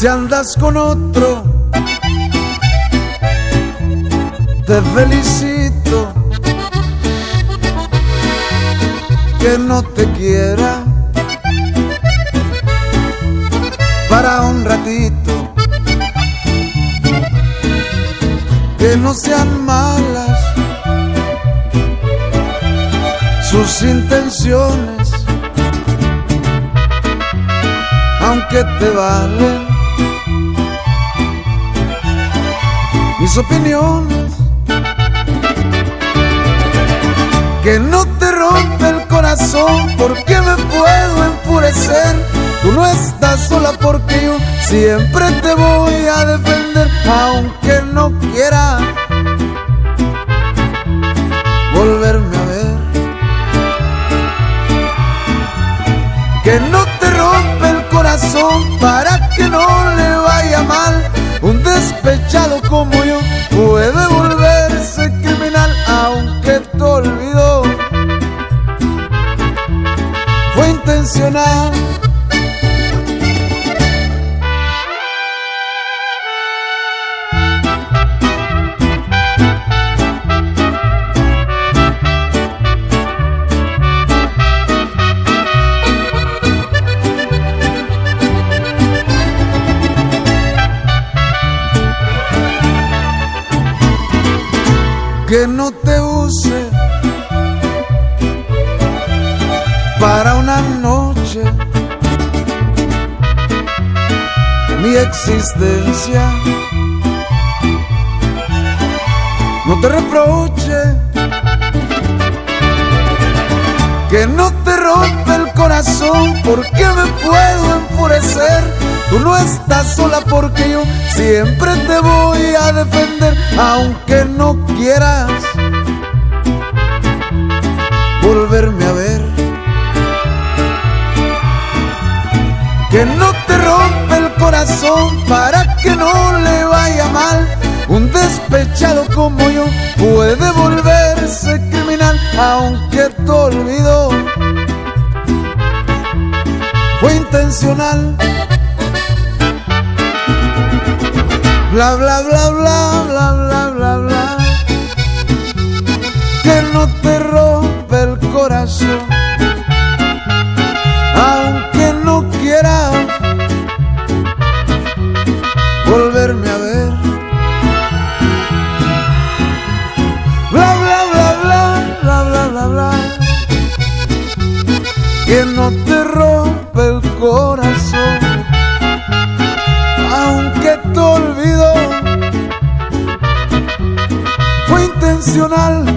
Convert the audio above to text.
Si andas con otro, te felicito. Que no te quiera para un ratito. Que no sean malas sus intenciones, aunque te valen mis opiniones. Que no te rompe el corazón porque me puedo enfurecer. Tú no estás sola porque yo siempre te voy a defender, aunque no quiera volverme a ver. Que no te rompe el corazón para que no le vaya mal. Un despechado como yo olvidó. Fue intencional. que no te use para una noche mi existencia. No te reproche que no te rompe el corazón porque me puedo enfurecer. Tú no estás sola porque yo siempre te voy a defender, aunque no quieras corazón para que no le vaya mal. Un despechado como yo puede volverse criminal, aunque te olvidó. Fue intencional. Bla bla bla bla bla bla bla bla. Que no te rompe el corazón, no te rompe el corazón, aunque te olvido, fue intencional.